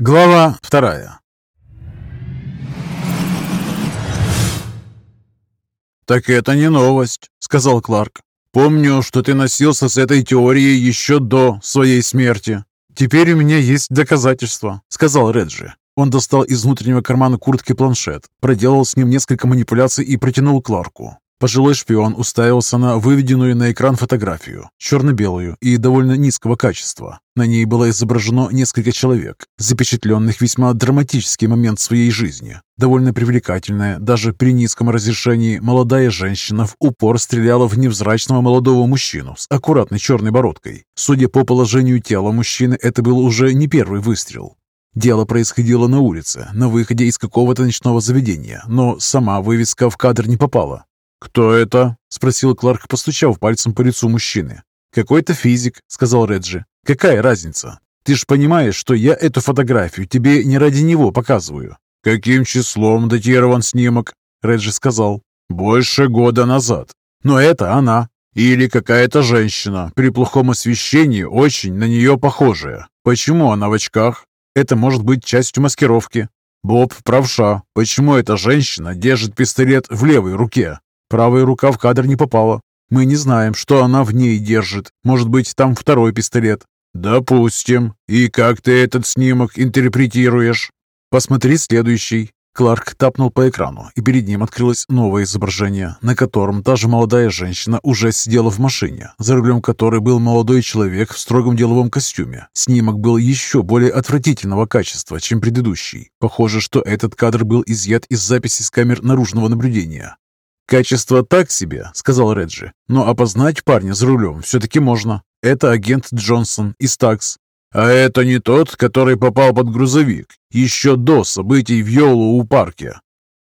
Глава вторая. «Так это не новость», — сказал Кларк. «Помню, что ты носился с этой теорией еще до своей смерти». «Теперь у меня есть доказательства», — сказал Реджи. Он достал из внутреннего кармана куртки планшет, проделал с ним несколько манипуляций и протянул Кларку. Пожилой шпион уставился на выведенную на экран фотографию, черно-белую и довольно низкого качества. На ней было изображено несколько человек, запечатленных весьма драматический момент своей жизни. Довольно привлекательная, даже при низком разрешении, молодая женщина в упор стреляла в невзрачного молодого мужчину с аккуратной черной бородкой. Судя по положению тела мужчины, это был уже не первый выстрел. Дело происходило на улице, на выходе из какого-то ночного заведения, но сама вывеска в кадр не попала. «Кто это?» – спросил Кларк, постучав пальцем по лицу мужчины. «Какой-то физик», – сказал Реджи. «Какая разница? Ты ж понимаешь, что я эту фотографию тебе не ради него показываю». «Каким числом датирован снимок?» – Реджи сказал. «Больше года назад. Но это она. Или какая-то женщина, при плохом освещении очень на нее похожая. Почему она в очках? Это может быть частью маскировки. Боб правша. Почему эта женщина держит пистолет в левой руке? Правая рука в кадр не попала. Мы не знаем, что она в ней держит. Может быть, там второй пистолет. Допустим. И как ты этот снимок интерпретируешь? Посмотри следующий. Кларк тапнул по экрану, и перед ним открылось новое изображение, на котором та же молодая женщина уже сидела в машине, за рулем которой был молодой человек в строгом деловом костюме. Снимок был еще более отвратительного качества, чем предыдущий. Похоже, что этот кадр был изъят из записи с камер наружного наблюдения. «Качество так себе», — сказал Реджи. «Но опознать парня за рулем все-таки можно. Это агент Джонсон из ТАКС». «А это не тот, который попал под грузовик еще до событий в Йолу-парке?»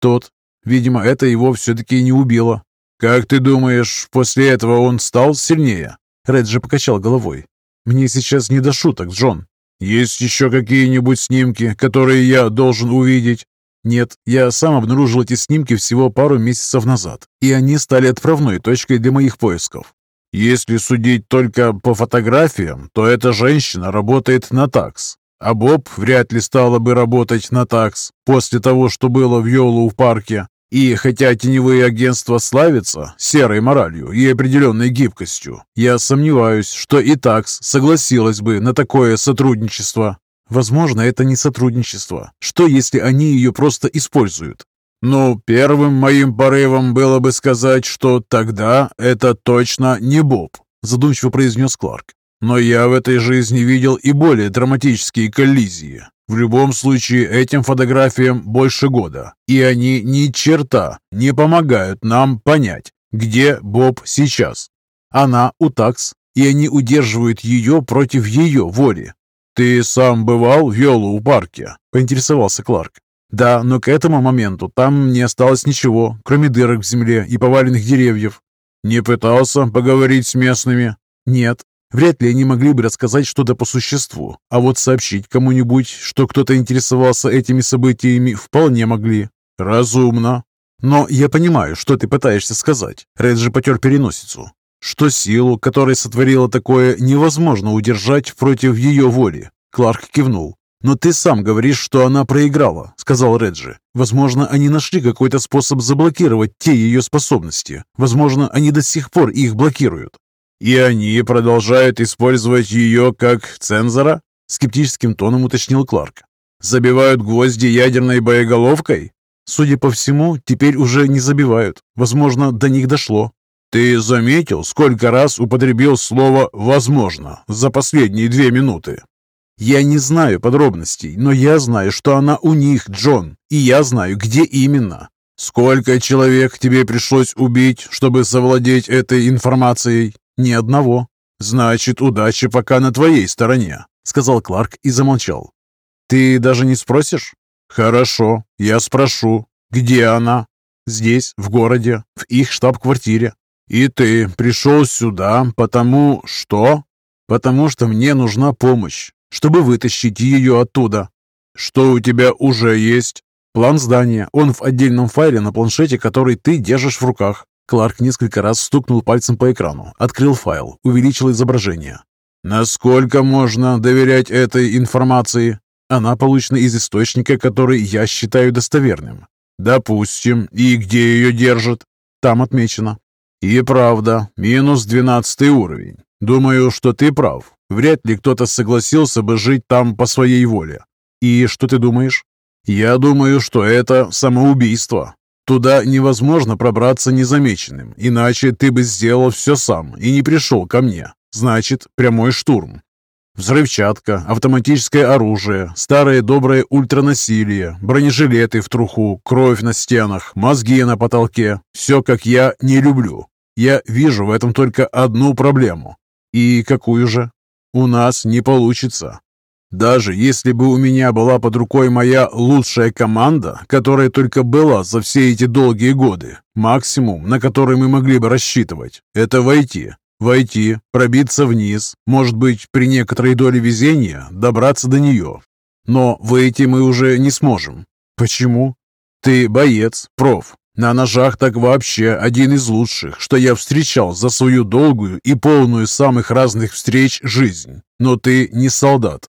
«Тот. Видимо, это его все-таки не убило». «Как ты думаешь, после этого он стал сильнее?» Реджи покачал головой. «Мне сейчас не до шуток, Джон. Есть еще какие-нибудь снимки, которые я должен увидеть?» Нет, я сам обнаружил эти снимки всего пару месяцев назад, и они стали отправной точкой для моих поисков. Если судить только по фотографиям, то эта женщина работает на такс, а Боб вряд ли стала бы работать на такс после того, что было в Йолу в парке. И хотя теневые агентства славятся серой моралью и определенной гибкостью, я сомневаюсь, что и такс согласилась бы на такое сотрудничество. Возможно, это не сотрудничество. Что, если они ее просто используют? Ну, первым моим порывом было бы сказать, что тогда это точно не Боб, задумчиво произнес Кларк. Но я в этой жизни видел и более драматические коллизии. В любом случае, этим фотографиям больше года, и они ни черта не помогают нам понять, где Боб сейчас. Она у такс, и они удерживают ее против ее воли. «Ты сам бывал в Йолу-парке?» – поинтересовался Кларк. «Да, но к этому моменту там не осталось ничего, кроме дырок в земле и поваленных деревьев». «Не пытался поговорить с местными?» «Нет. Вряд ли они могли бы рассказать что-то по существу, а вот сообщить кому-нибудь, что кто-то интересовался этими событиями, вполне могли». «Разумно. Но я понимаю, что ты пытаешься сказать». Реджи потер переносицу что силу, которая сотворила такое, невозможно удержать против ее воли. Кларк кивнул. «Но ты сам говоришь, что она проиграла», — сказал Реджи. «Возможно, они нашли какой-то способ заблокировать те ее способности. Возможно, они до сих пор их блокируют». «И они продолжают использовать ее как цензора?» — скептическим тоном уточнил Кларк. «Забивают гвозди ядерной боеголовкой?» «Судя по всему, теперь уже не забивают. Возможно, до них дошло. «Ты заметил, сколько раз употребил слово «возможно» за последние две минуты?» «Я не знаю подробностей, но я знаю, что она у них, Джон, и я знаю, где именно». «Сколько человек тебе пришлось убить, чтобы завладеть этой информацией?» «Ни одного». «Значит, удача пока на твоей стороне», — сказал Кларк и замолчал. «Ты даже не спросишь?» «Хорошо, я спрошу. Где она?» «Здесь, в городе, в их штаб-квартире. «И ты пришел сюда, потому что...» «Потому что мне нужна помощь, чтобы вытащить ее оттуда». «Что у тебя уже есть?» «План здания. Он в отдельном файле на планшете, который ты держишь в руках». Кларк несколько раз стукнул пальцем по экрану, открыл файл, увеличил изображение. «Насколько можно доверять этой информации?» Она получена из источника, который я считаю достоверным. Допустим. И где ее держат? Там отмечено. И правда, минус двенадцатый уровень. Думаю, что ты прав. Вряд ли кто-то согласился бы жить там по своей воле. И что ты думаешь? Я думаю, что это самоубийство. Туда невозможно пробраться незамеченным, иначе ты бы сделал все сам и не пришел ко мне. Значит, прямой штурм. Взрывчатка, автоматическое оружие, старое доброе ультранасилие, бронежилеты в труху, кровь на стенах, мозги на потолке. Все, как я не люблю. Я вижу в этом только одну проблему. И какую же? У нас не получится. Даже если бы у меня была под рукой моя лучшая команда, которая только была за все эти долгие годы, максимум, на который мы могли бы рассчитывать, это войти. Войти, пробиться вниз, может быть, при некоторой доле везения добраться до нее. Но выйти мы уже не сможем. Почему? Ты боец, проф. На ножах так вообще один из лучших, что я встречал за свою долгую и полную самых разных встреч жизнь. Но ты не солдат,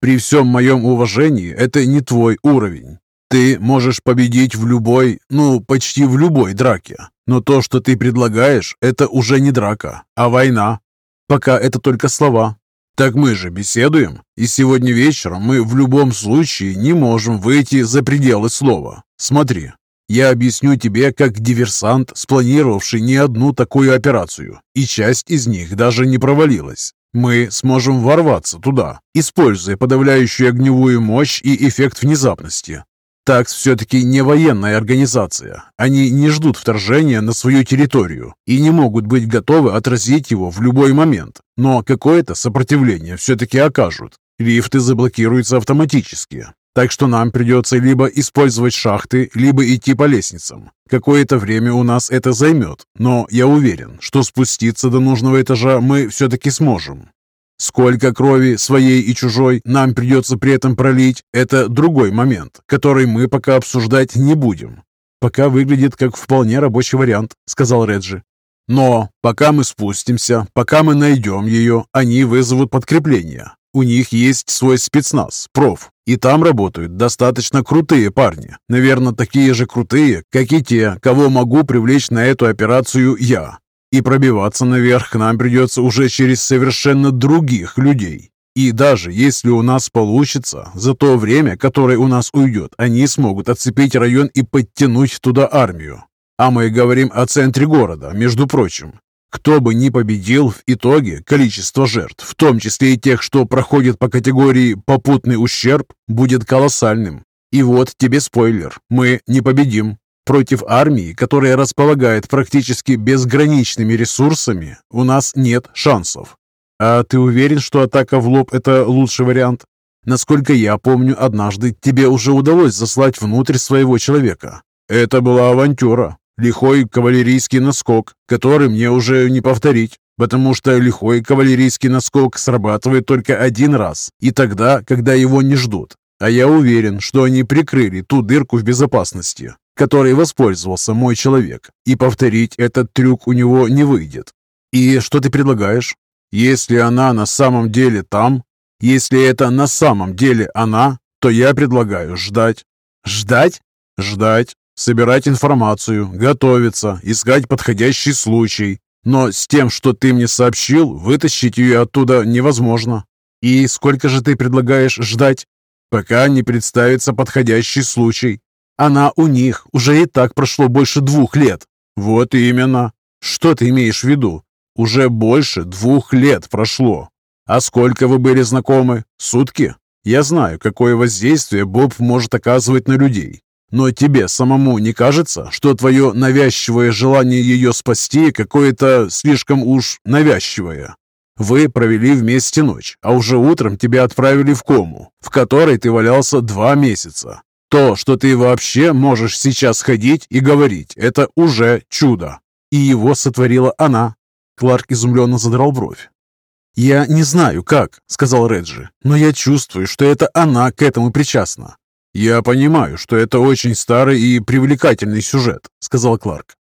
при всем моем уважении, это не твой уровень. Ты можешь победить в любой, ну, почти в любой драке. Но то, что ты предлагаешь, это уже не драка, а война. Пока это только слова. Так мы же беседуем, и сегодня вечером мы в любом случае не можем выйти за пределы слова. Смотри, я объясню тебе как диверсант, спланировавший не одну такую операцию, и часть из них даже не провалилась. Мы сможем ворваться туда, используя подавляющую огневую мощь и эффект внезапности. ТАКС все-таки не военная организация. Они не ждут вторжения на свою территорию и не могут быть готовы отразить его в любой момент. Но какое-то сопротивление все-таки окажут. Лифты заблокируются автоматически. Так что нам придется либо использовать шахты, либо идти по лестницам. Какое-то время у нас это займет, но я уверен, что спуститься до нужного этажа мы все-таки сможем. Сколько крови, своей и чужой, нам придется при этом пролить, это другой момент, который мы пока обсуждать не будем. Пока выглядит как вполне рабочий вариант, сказал Реджи. Но пока мы спустимся, пока мы найдем ее, они вызовут подкрепление. У них есть свой спецназ, проф, и там работают достаточно крутые парни. Наверное, такие же крутые, как и те, кого могу привлечь на эту операцию я. И пробиваться наверх нам придется уже через совершенно других людей. И даже если у нас получится, за то время, которое у нас уйдет, они смогут отцепить район и подтянуть туда армию. А мы говорим о центре города, между прочим. Кто бы ни победил, в итоге количество жертв, в том числе и тех, что проходят по категории «попутный ущерб», будет колоссальным. И вот тебе спойлер, мы не победим. Против армии, которая располагает практически безграничными ресурсами, у нас нет шансов. А ты уверен, что атака в лоб – это лучший вариант? Насколько я помню, однажды тебе уже удалось заслать внутрь своего человека. Это была авантюра, лихой кавалерийский наскок, который мне уже не повторить, потому что лихой кавалерийский наскок срабатывает только один раз, и тогда, когда его не ждут. А я уверен, что они прикрыли ту дырку в безопасности, которой воспользовался мой человек, и повторить этот трюк у него не выйдет. И что ты предлагаешь? Если она на самом деле там, если это на самом деле она, то я предлагаю ждать. Ждать? Ждать, собирать информацию, готовиться, искать подходящий случай. Но с тем, что ты мне сообщил, вытащить ее оттуда невозможно. И сколько же ты предлагаешь ждать? Пока не представится подходящий случай. Она у них, уже и так прошло больше двух лет. Вот именно. Что ты имеешь в виду? Уже больше двух лет прошло. А сколько вы были знакомы? Сутки? Я знаю, какое воздействие Боб может оказывать на людей. Но тебе самому не кажется, что твое навязчивое желание ее спасти какое-то слишком уж навязчивое? Вы провели вместе ночь, а уже утром тебя отправили в кому, в которой ты валялся два месяца. То, что ты вообще можешь сейчас ходить и говорить, это уже чудо. И его сотворила она. Кларк изумленно задрал бровь. «Я не знаю, как», — сказал Реджи, «но я чувствую, что это она к этому причастна. «Я понимаю, что это очень старый и привлекательный сюжет», — сказал Кларк.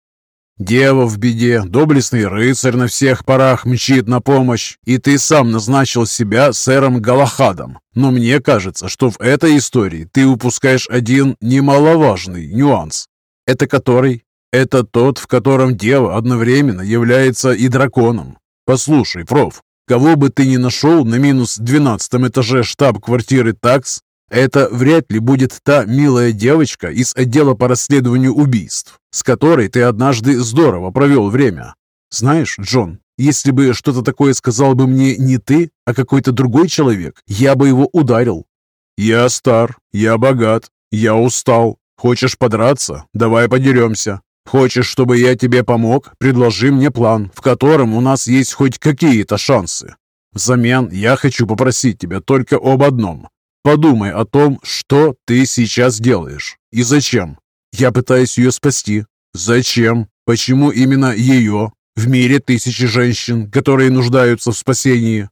Дева в беде, доблестный рыцарь на всех парах мчит на помощь, и ты сам назначил себя сэром Галахадом. Но мне кажется, что в этой истории ты упускаешь один немаловажный нюанс. Это который? Это тот, в котором дева одновременно является и драконом. Послушай, проф, кого бы ты ни нашел на минус двенадцатом этаже штаб-квартиры ТАКС, это вряд ли будет та милая девочка из отдела по расследованию убийств, с которой ты однажды здорово провел время. Знаешь, Джон, если бы что-то такое сказал бы мне не ты, а какой-то другой человек, я бы его ударил. Я стар, я богат, я устал. Хочешь подраться? Давай подеремся. Хочешь, чтобы я тебе помог? Предложи мне план, в котором у нас есть хоть какие-то шансы. Взамен я хочу попросить тебя только об одном. Подумай о том, что ты сейчас делаешь и зачем. Я пытаюсь ее спасти. Зачем? Почему именно ее? В мире тысячи женщин, которые нуждаются в спасении.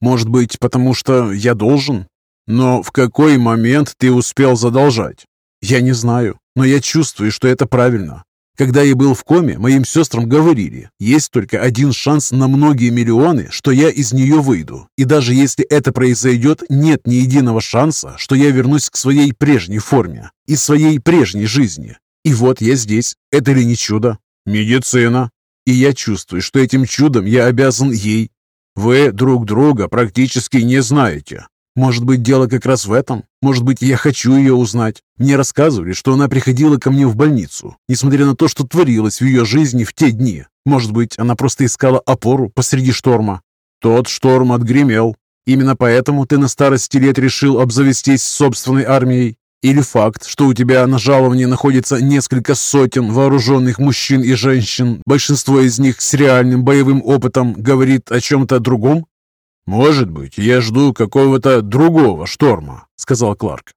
Может быть, потому что я должен? Но в какой момент ты успел задолжать? Я не знаю, но я чувствую, что это правильно. Когда я был в коме, моим сестрам говорили, есть только один шанс на многие миллионы, что я из нее выйду. И даже если это произойдет, нет ни единого шанса, что я вернусь к своей прежней форме и своей прежней жизни. И вот я здесь. Это ли не чудо? Медицина. И я чувствую, что этим чудом я обязан ей. Вы друг друга практически не знаете. Может быть, дело как раз в этом? Может быть, я хочу ее узнать? Мне рассказывали, что она приходила ко мне в больницу, несмотря на то, что творилось в ее жизни в те дни. Может быть, она просто искала опору посреди шторма? Тот шторм отгремел. Именно поэтому ты на старости лет решил обзавестись собственной армией? Или факт, что у тебя на жаловании находится несколько сотен вооруженных мужчин и женщин, большинство из них с реальным боевым опытом, говорит о чем-то другом? «Может быть, я жду какого-то другого шторма», — сказал Кларк.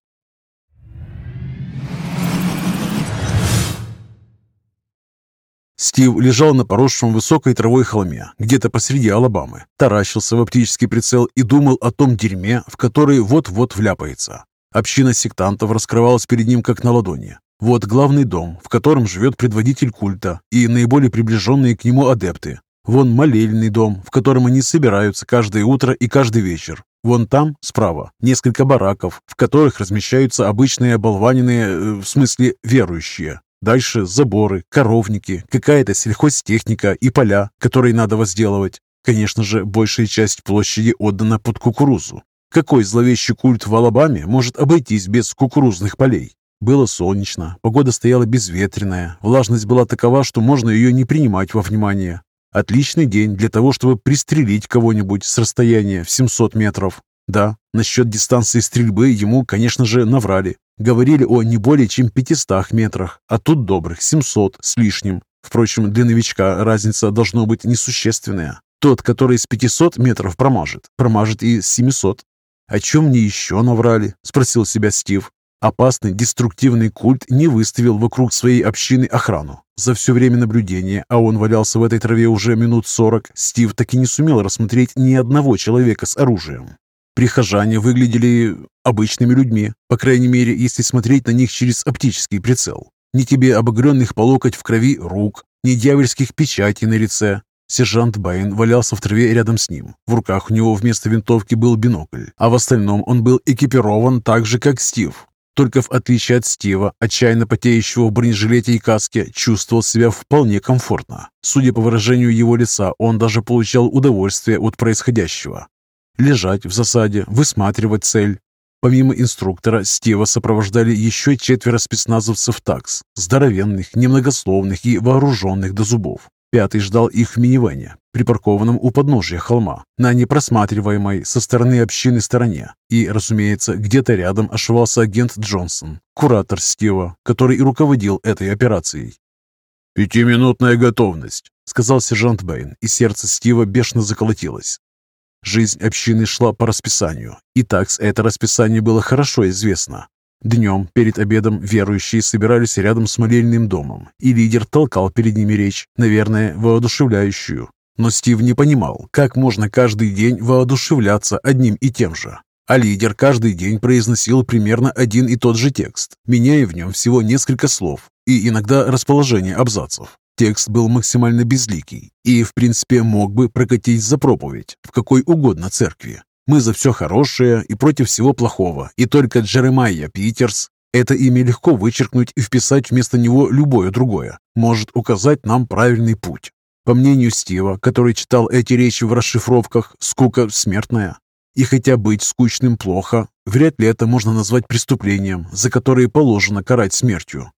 Стив лежал на поросшем высокой травой холме, где-то посреди Алабамы, таращился в оптический прицел и думал о том дерьме, в который вот-вот вляпается. Община сектантов раскрывалась перед ним как на ладони. Вот главный дом, в котором живет предводитель культа и наиболее приближенные к нему адепты, Вон молельный дом, в котором они собираются каждое утро и каждый вечер. Вон там, справа, несколько бараков, в которых размещаются обычные оболваненные, э, в смысле верующие. Дальше заборы, коровники, какая-то сельхозтехника и поля, которые надо возделывать. Конечно же, большая часть площади отдана под кукурузу. Какой зловещий культ в Алабаме может обойтись без кукурузных полей? Было солнечно, погода стояла безветренная, влажность была такова, что можно ее не принимать во внимание. Отличный день для того, чтобы пристрелить кого-нибудь с расстояния в 700 метров. Да, насчет дистанции стрельбы ему, конечно же, наврали. Говорили о не более чем 500 метрах, а тут добрых 700 с лишним. Впрочем, для новичка разница должно быть несущественная. Тот, который с 500 метров промажет, промажет и с 700. «О чем мне еще наврали?» – спросил себя Стив. Опасный деструктивный культ не выставил вокруг своей общины охрану. За все время наблюдения, а он валялся в этой траве уже минут сорок, Стив так и не сумел рассмотреть ни одного человека с оружием. Прихожане выглядели обычными людьми, по крайней мере, если смотреть на них через оптический прицел. Ни тебе обогренных по локоть в крови рук, ни дьявольских печатей на лице. Сержант Байн валялся в траве рядом с ним. В руках у него вместо винтовки был бинокль, а в остальном он был экипирован так же, как Стив. Только в отличие от Стива, отчаянно потеющего в бронежилете и каске, чувствовал себя вполне комфортно. Судя по выражению его лица, он даже получал удовольствие от происходящего. Лежать в засаде, высматривать цель. Помимо инструктора, Стива сопровождали еще четверо спецназовцев ТАКС, здоровенных, немногословных и вооруженных до зубов. Пятый ждал их в минивэне, припаркованном у подножия холма, на непросматриваемой со стороны общины стороне. И, разумеется, где-то рядом ошивался агент Джонсон, куратор Стива, который и руководил этой операцией. «Пятиминутная готовность», — сказал сержант Бэйн, и сердце Стива бешено заколотилось. Жизнь общины шла по расписанию, и такс это расписание было хорошо известно. Днем, перед обедом, верующие собирались рядом с молельным домом, и лидер толкал перед ними речь, наверное, воодушевляющую. Но Стив не понимал, как можно каждый день воодушевляться одним и тем же. А лидер каждый день произносил примерно один и тот же текст, меняя в нем всего несколько слов и иногда расположение абзацев. Текст был максимально безликий и, в принципе, мог бы прокатить за проповедь в какой угодно церкви. Мы за все хорошее и против всего плохого, и только Джеремайя Питерс, это имя легко вычеркнуть и вписать вместо него любое другое, может указать нам правильный путь. По мнению Стива, который читал эти речи в расшифровках, скука смертная. И хотя быть скучным плохо, вряд ли это можно назвать преступлением, за которое положено карать смертью.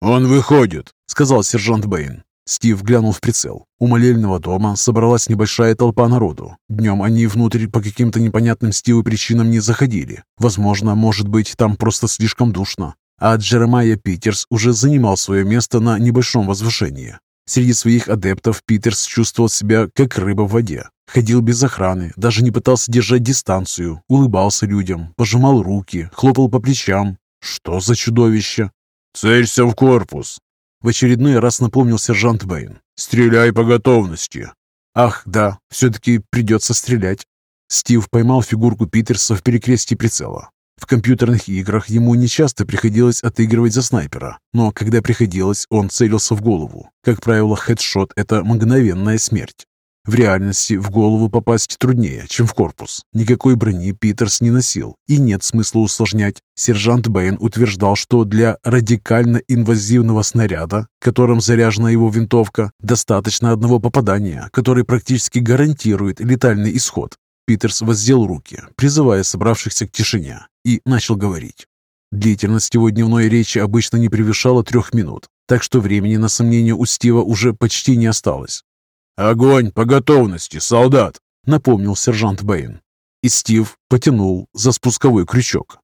«Он выходит», — сказал сержант Бэйн. Стив глянул в прицел. У молельного дома собралась небольшая толпа народу. Днем они внутрь по каким-то непонятным Стиву причинам не заходили. Возможно, может быть, там просто слишком душно. А Джеремайя Питерс уже занимал свое место на небольшом возвышении. Среди своих адептов Питерс чувствовал себя как рыба в воде. Ходил без охраны, даже не пытался держать дистанцию, улыбался людям, пожимал руки, хлопал по плечам. Что за чудовище? «Целься в корпус!» В очередной раз напомнил сержант Бэйн. «Стреляй по готовности!» «Ах, да, все-таки придется стрелять!» Стив поймал фигурку Питерса в перекрестии прицела. В компьютерных играх ему не часто приходилось отыгрывать за снайпера, но когда приходилось, он целился в голову. Как правило, хедшот – это мгновенная смерть. В реальности в голову попасть труднее, чем в корпус. Никакой брони Питерс не носил, и нет смысла усложнять. Сержант Бэйн утверждал, что для радикально инвазивного снаряда, которым заряжена его винтовка, достаточно одного попадания, который практически гарантирует летальный исход. Питерс воздел руки, призывая собравшихся к тишине, и начал говорить. Длительность его дневной речи обычно не превышала трех минут, так что времени на сомнение у Стива уже почти не осталось. «Огонь по готовности, солдат!» — напомнил сержант Бэйн. И Стив потянул за спусковой крючок.